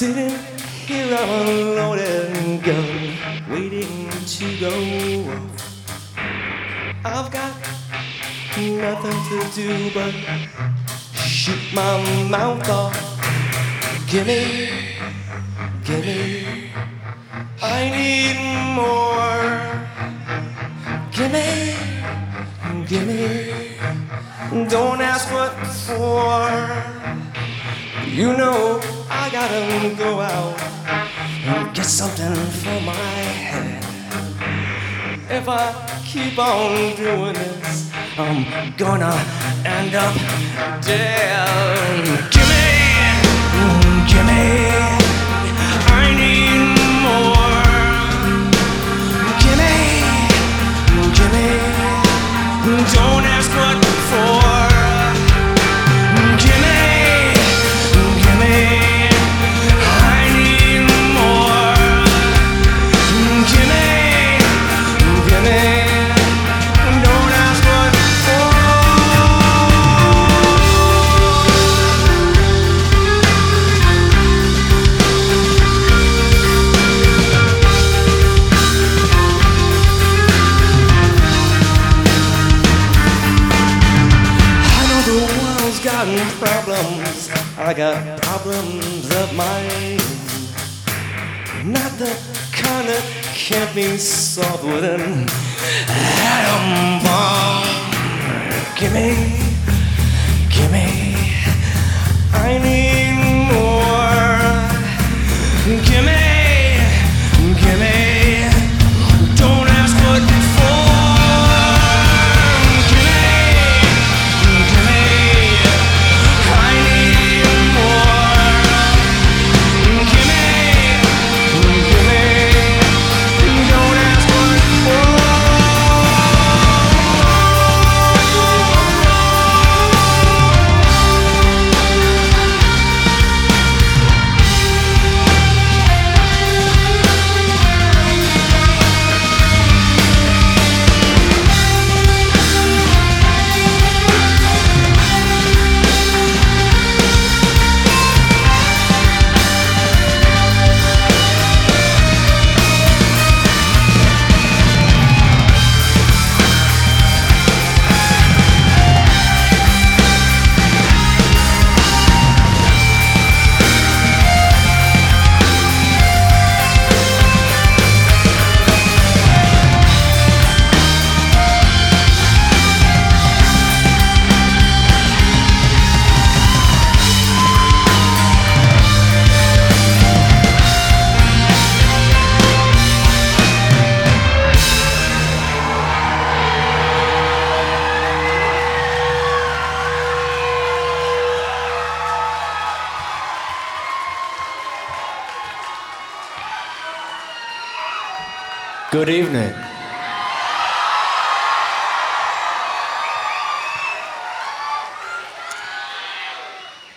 Sitting here I'm a loaded gun, waiting to go off. I've got nothing to do but shoot my mouth off. Gimme, gimme, I need more. Gimme, gimme, don't ask what for. You know I gotta go out and get something for my head. If I keep on doing this, I'm gonna end up dead. I got problems of mine. Not the kind that can't be solved with an atom bomb. Gimme, gimme, I need more. Gimme, gimme, Good evening.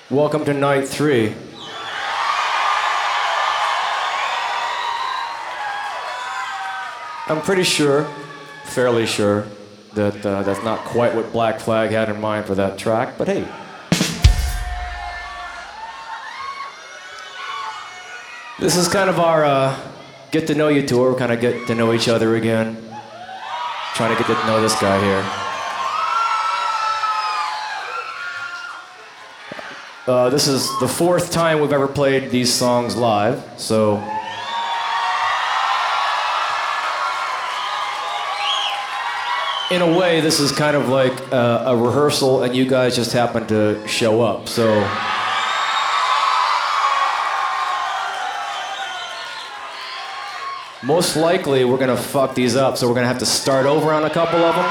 Welcome to night three. I'm pretty sure, fairly sure, that uh, that's not quite what Black Flag had in mind for that track, but hey. This is kind of our uh, get to know you tour, We're kind of get to know each other again. Trying to get to know this guy here. Uh, this is the fourth time we've ever played these songs live, so. In a way, this is kind of like uh, a rehearsal, and you guys just happen to show up, so. Most likely, we're gonna fuck these up, so we're gonna have to start over on a couple of them.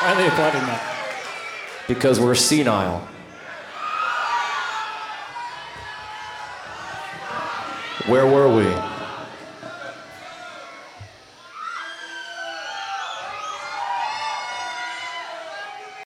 Why are they applauding that? because we're senile. Where were we?